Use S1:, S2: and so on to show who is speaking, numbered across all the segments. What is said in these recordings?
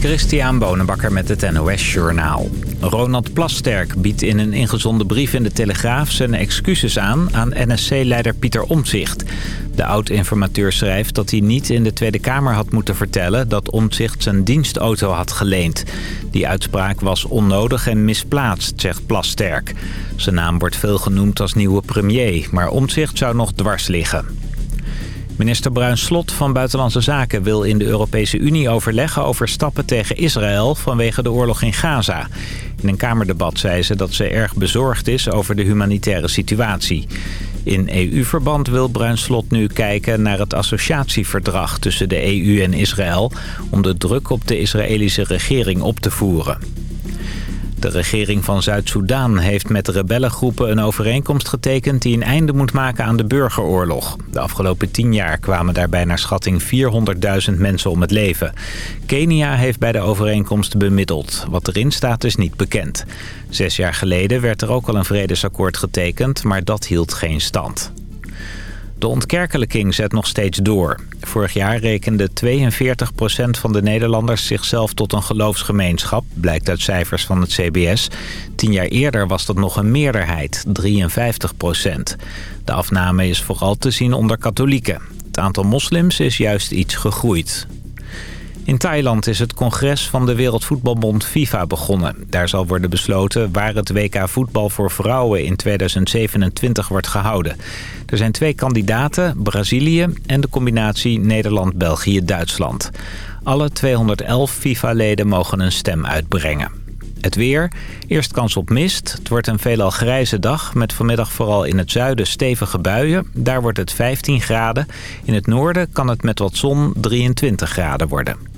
S1: Christian Bonenbakker met het NOS Journaal. Ronald Plasterk biedt in een ingezonden brief in de Telegraaf zijn excuses aan aan NSC-leider Pieter Omtzigt. De oud-informateur schrijft dat hij niet in de Tweede Kamer had moeten vertellen dat Omtzigt zijn dienstauto had geleend. Die uitspraak was onnodig en misplaatst, zegt Plasterk. Zijn naam wordt veel genoemd als nieuwe premier, maar Omtzigt zou nog dwars liggen. Minister Bruin Slot van Buitenlandse Zaken wil in de Europese Unie overleggen over stappen tegen Israël vanwege de oorlog in Gaza. In een Kamerdebat zei ze dat ze erg bezorgd is over de humanitaire situatie. In EU-verband wil Bruin Slot nu kijken naar het associatieverdrag tussen de EU en Israël... om de druk op de Israëlische regering op te voeren. De regering van Zuid-Soedan heeft met rebellengroepen een overeenkomst getekend... die een einde moet maken aan de burgeroorlog. De afgelopen tien jaar kwamen daarbij naar schatting 400.000 mensen om het leven. Kenia heeft bij de overeenkomst bemiddeld. Wat erin staat is niet bekend. Zes jaar geleden werd er ook al een vredesakkoord getekend, maar dat hield geen stand. De ontkerkelijking zet nog steeds door. Vorig jaar rekende 42% van de Nederlanders zichzelf tot een geloofsgemeenschap... blijkt uit cijfers van het CBS. Tien jaar eerder was dat nog een meerderheid, 53% De afname is vooral te zien onder katholieken. Het aantal moslims is juist iets gegroeid. In Thailand is het congres van de Wereldvoetbalbond FIFA begonnen. Daar zal worden besloten waar het WK voetbal voor vrouwen in 2027 wordt gehouden. Er zijn twee kandidaten, Brazilië en de combinatie Nederland-België-Duitsland. Alle 211 FIFA-leden mogen een stem uitbrengen. Het weer. Eerst kans op mist. Het wordt een veelal grijze dag met vanmiddag vooral in het zuiden stevige buien. Daar wordt het 15 graden. In het noorden kan het met wat zon 23 graden worden.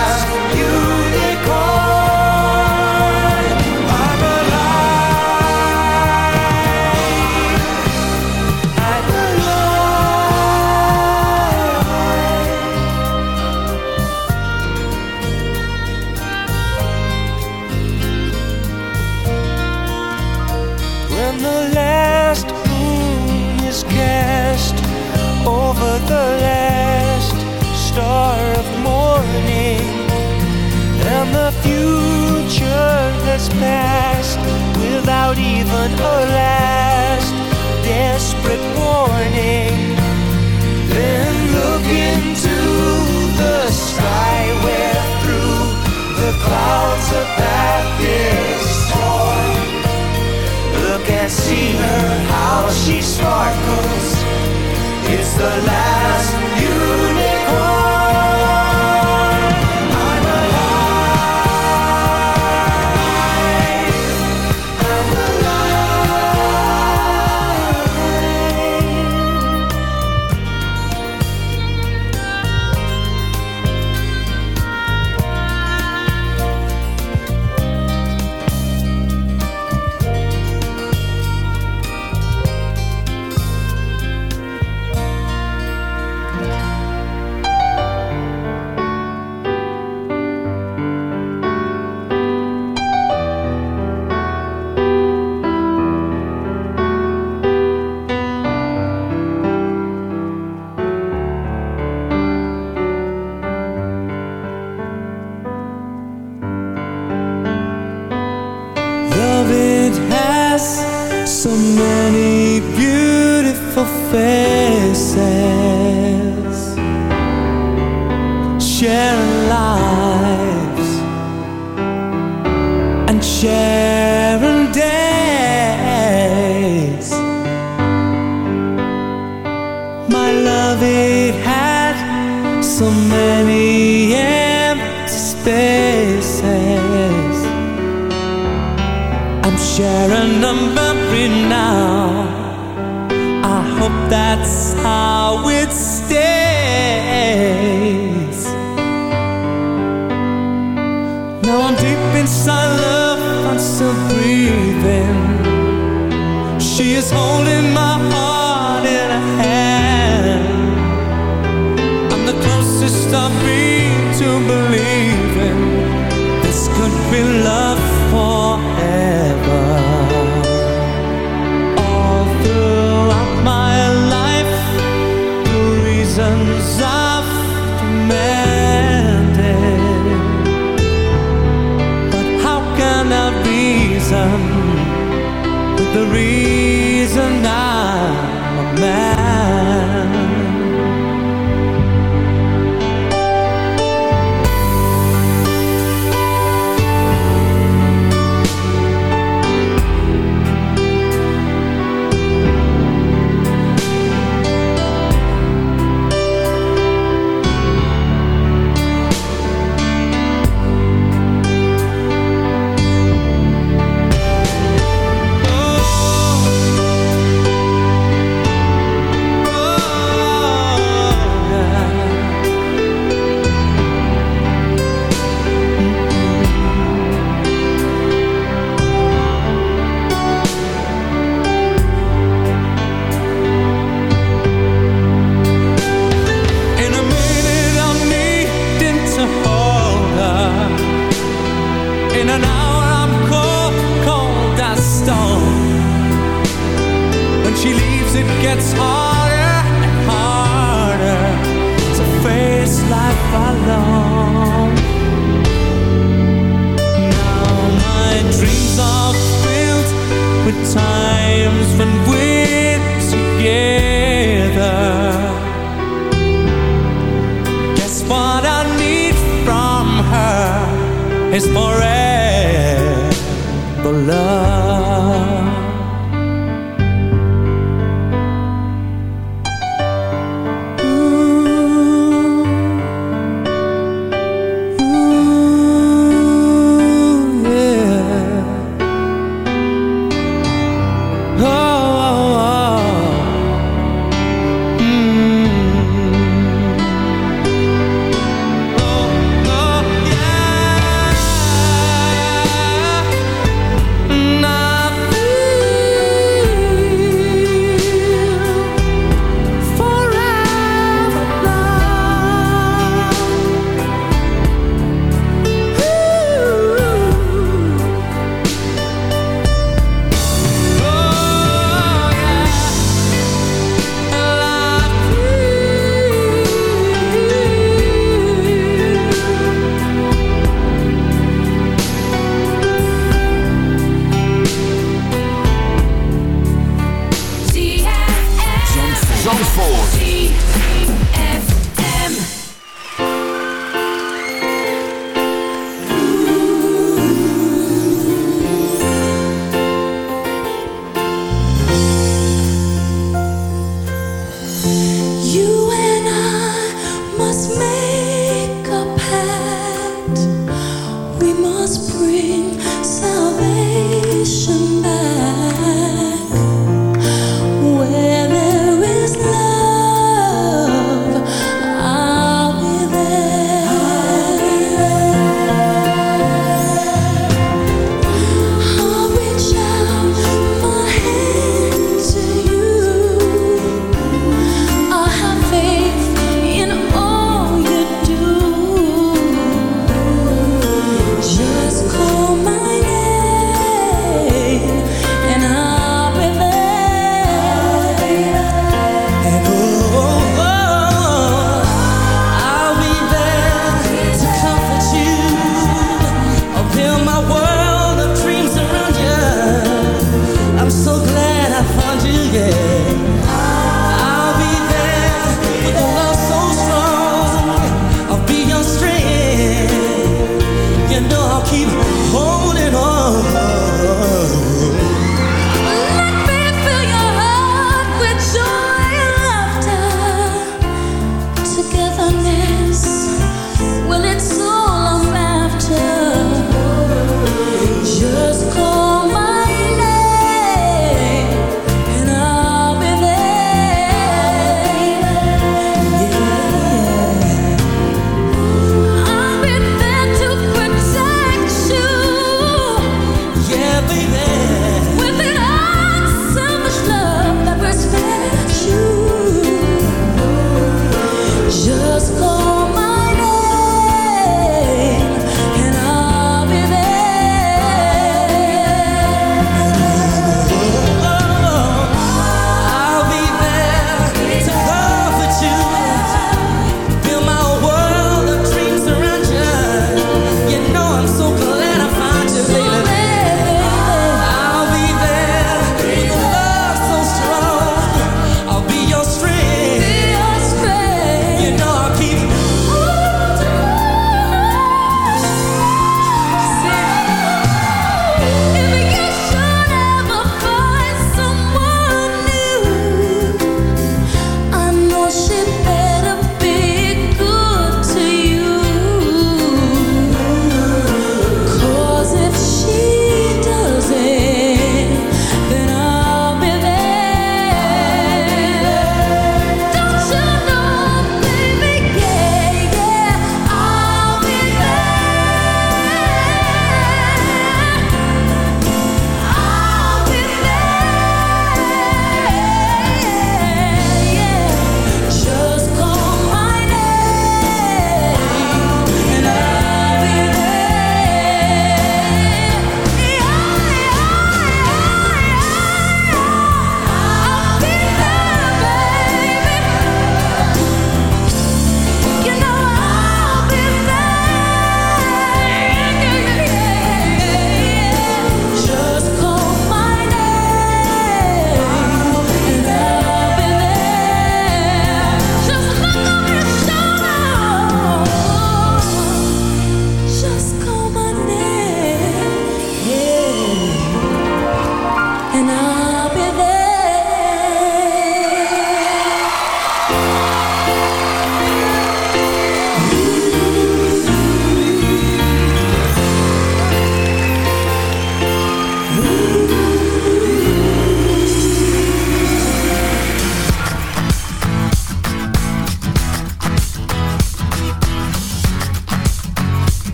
S2: past without even a last desperate warning. Then look into the sky where through the clouds of path is torn. Look and see her how she sparkles. It's the last.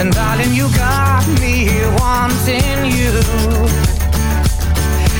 S3: And darling, you got me wanting you.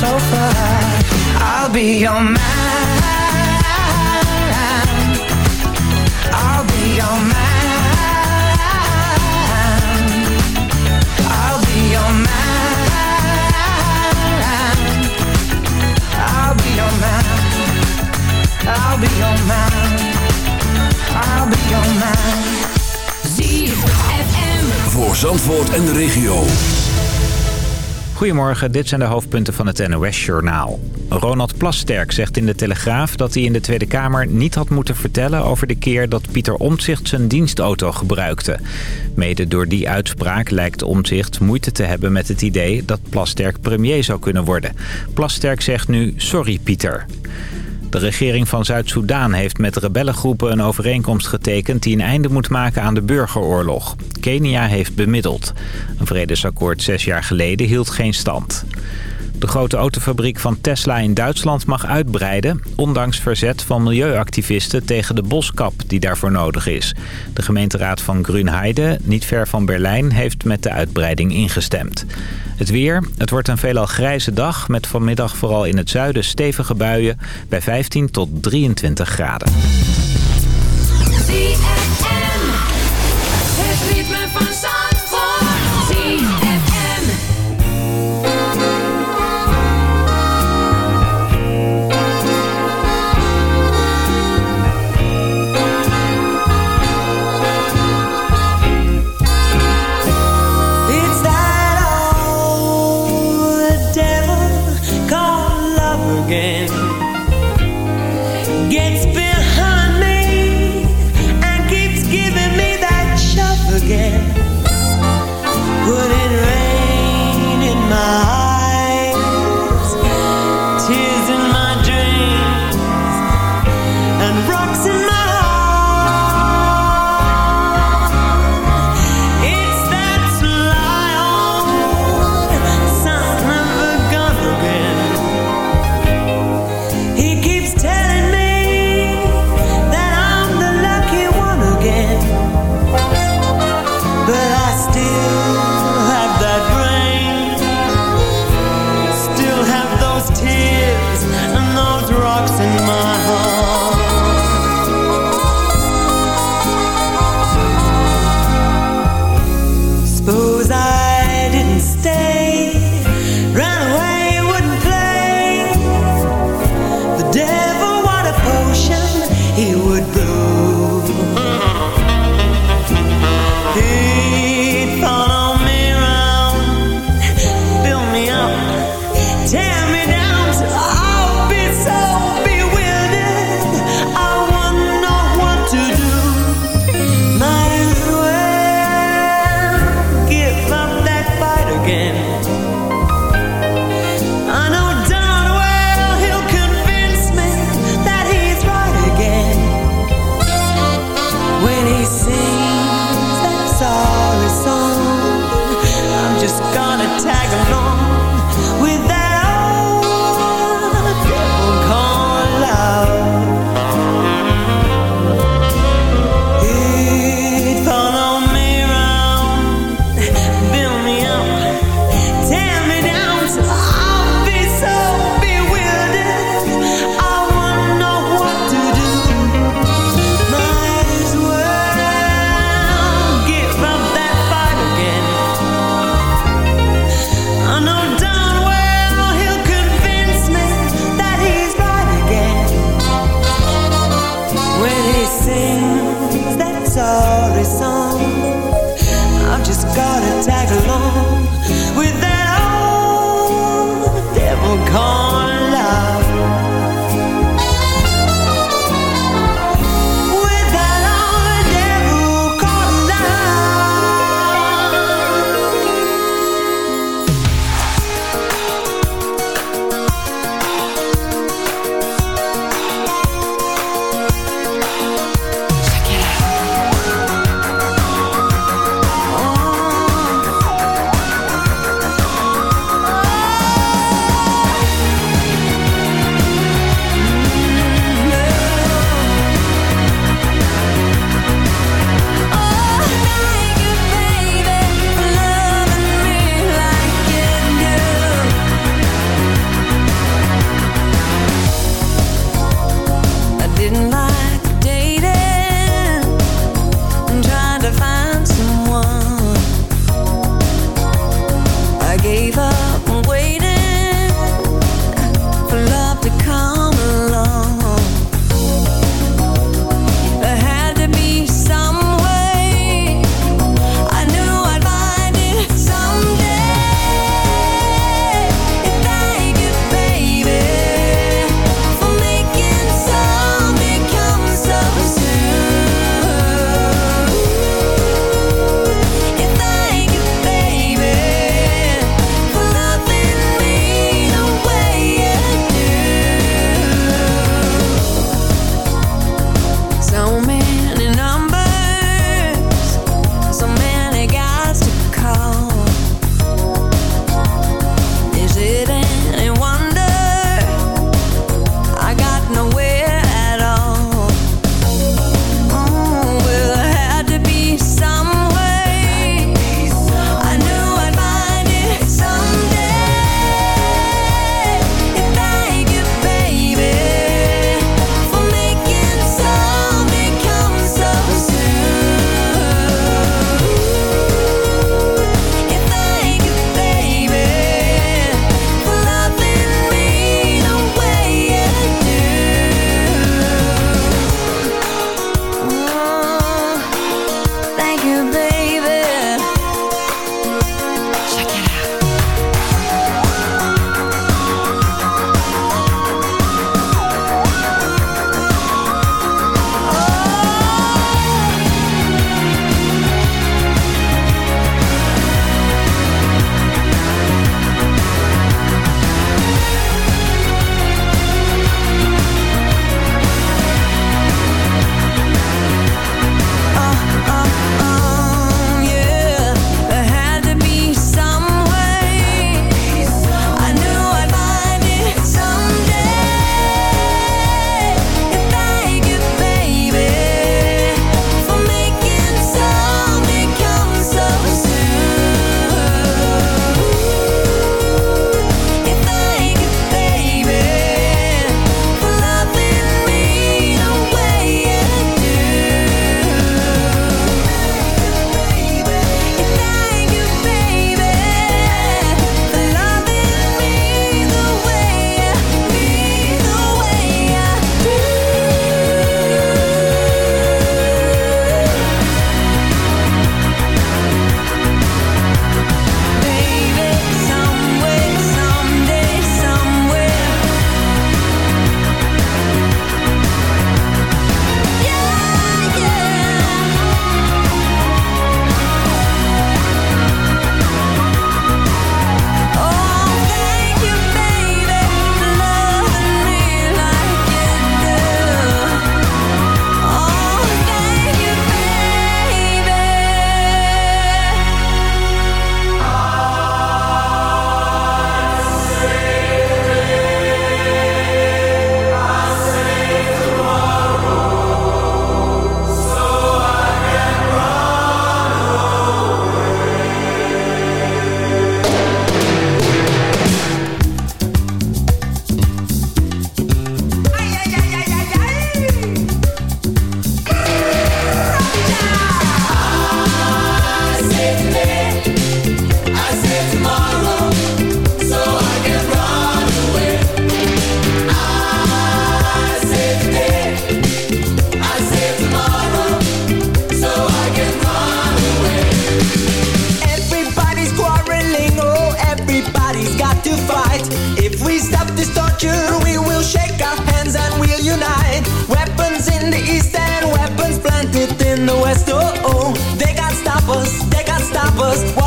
S3: Sofa. I'll be your man. I'll be your man. I'll be your man. I'll be your man. I'll be your man. I'll be your man.
S4: ZFM. Voor Zandvoort en de regio.
S1: Goedemorgen, dit zijn de hoofdpunten van het NOS-journaal. Ronald Plasterk zegt in de Telegraaf dat hij in de Tweede Kamer niet had moeten vertellen... over de keer dat Pieter Omtzigt zijn dienstauto gebruikte. Mede door die uitspraak lijkt Omtzigt moeite te hebben met het idee... dat Plasterk premier zou kunnen worden. Plasterk zegt nu sorry Pieter. De regering van Zuid-Soedan heeft met rebellengroepen een overeenkomst getekend... die een einde moet maken aan de burgeroorlog. Kenia heeft bemiddeld. Een vredesakkoord zes jaar geleden hield geen stand. De grote autofabriek van Tesla in Duitsland mag uitbreiden... ondanks verzet van milieuactivisten tegen de boskap die daarvoor nodig is. De gemeenteraad van Grünheide, niet ver van Berlijn, heeft met de uitbreiding ingestemd. Het weer, het wordt een veelal grijze dag... met vanmiddag vooral in het zuiden stevige buien bij 15 tot 23 graden.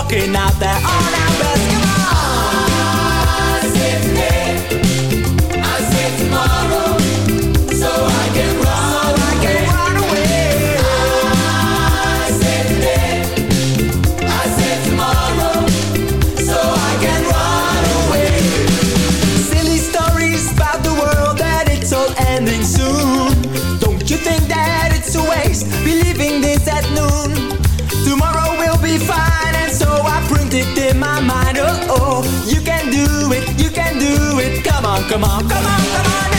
S5: walking out there. On our Come on, come on.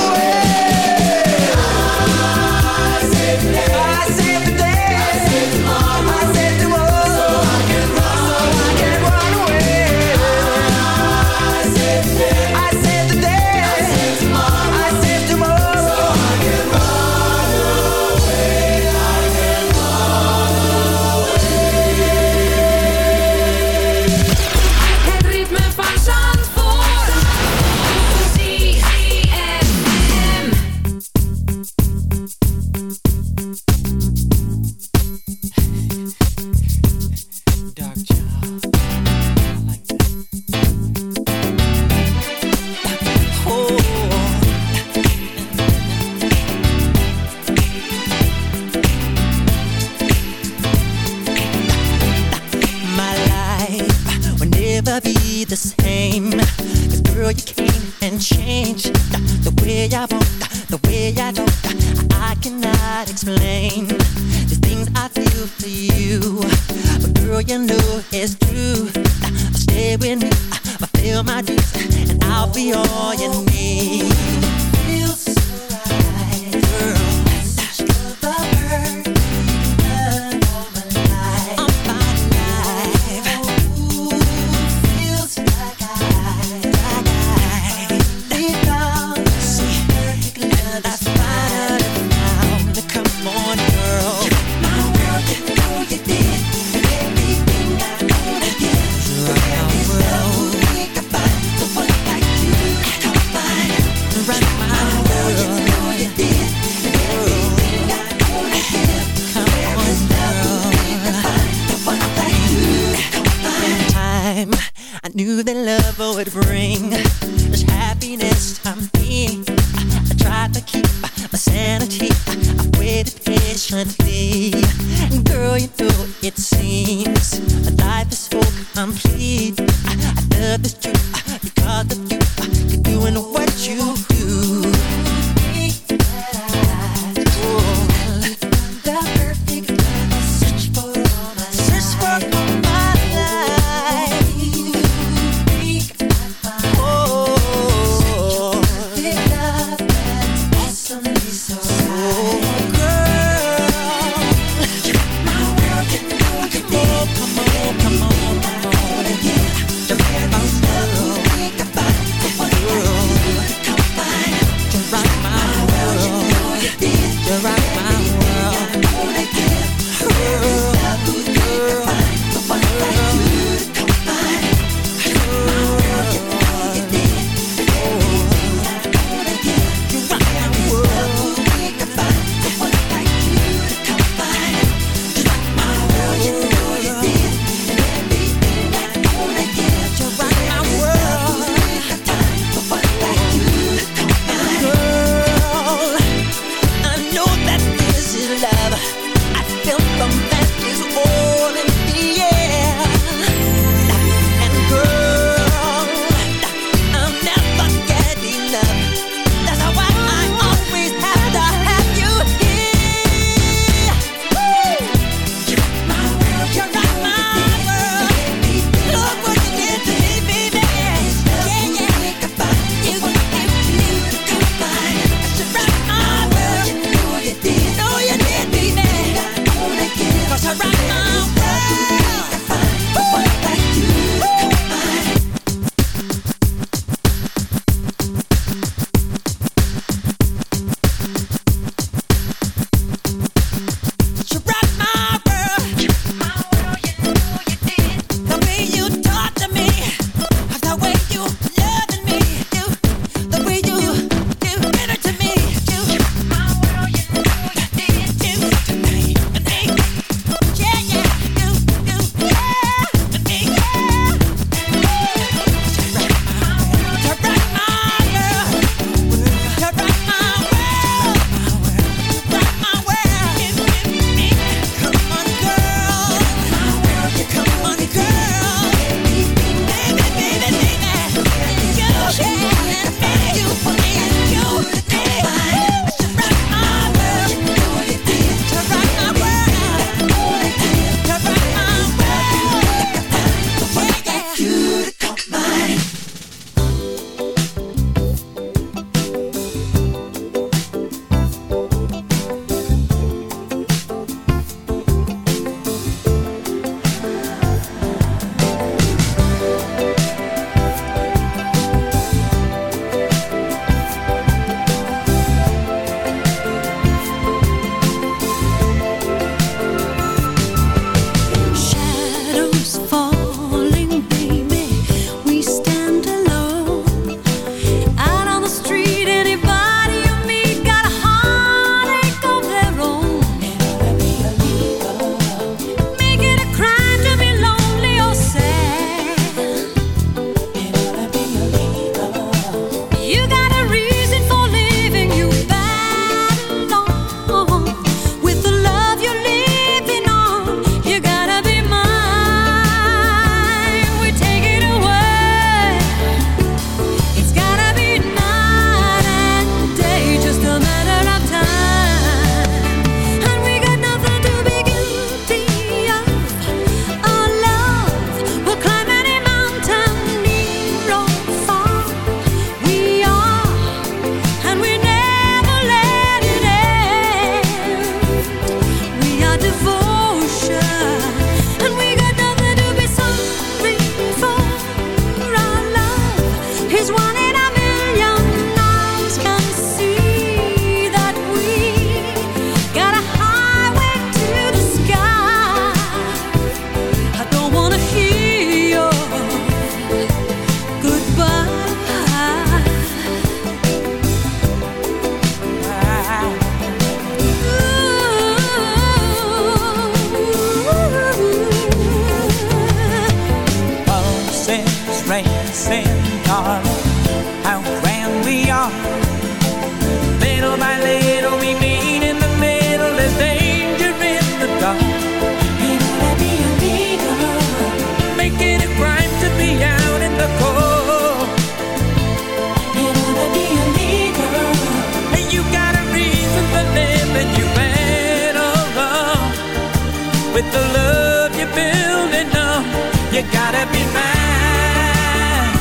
S6: with the love you're
S4: building up. You gotta be mine.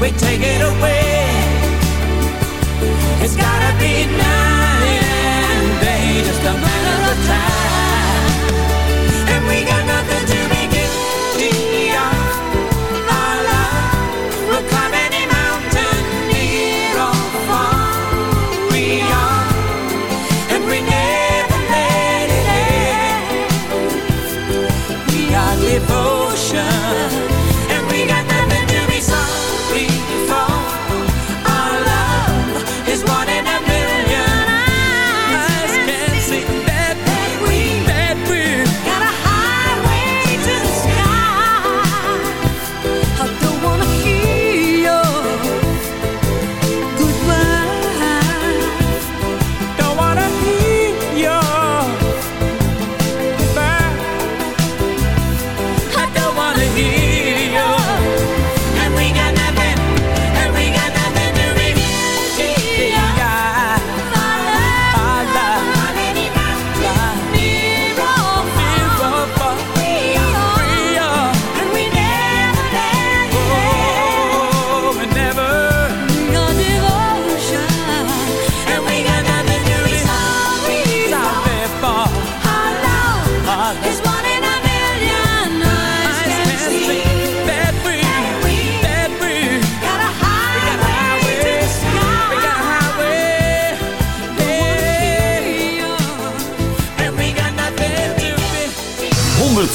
S4: We take it away. It's gotta be mine. yeah. Just a matter of time.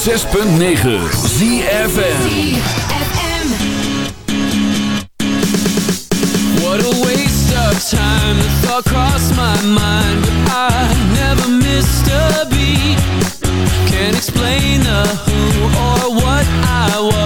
S7: 106.9 ZFM
S8: What a waste of time The thought crossed my mind I never missed a beat. Can't explain the who or what I was.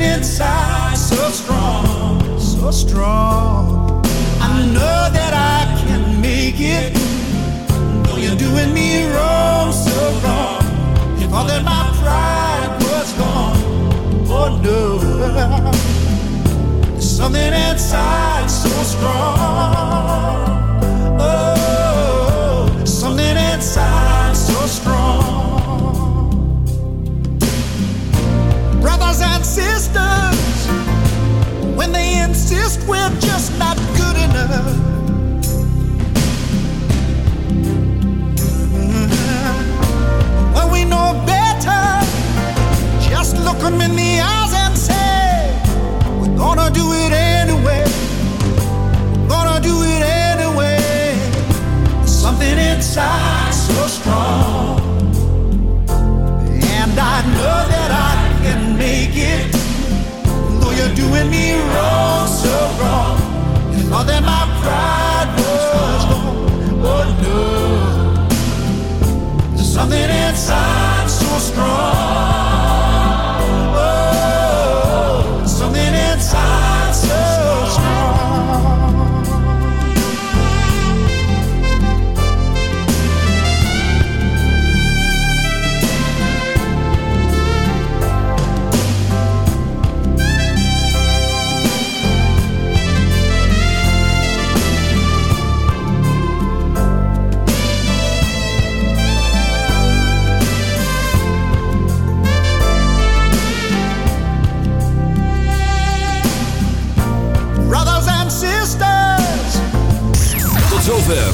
S9: inside so strong, so strong. I know that I can make it. Though you're doing me wrong, so wrong. You thought that my pride was gone. Oh no. Something inside so strong. Doing me wrong, so wrong. Thought that my pride was. Oh no. There's something inside so strong.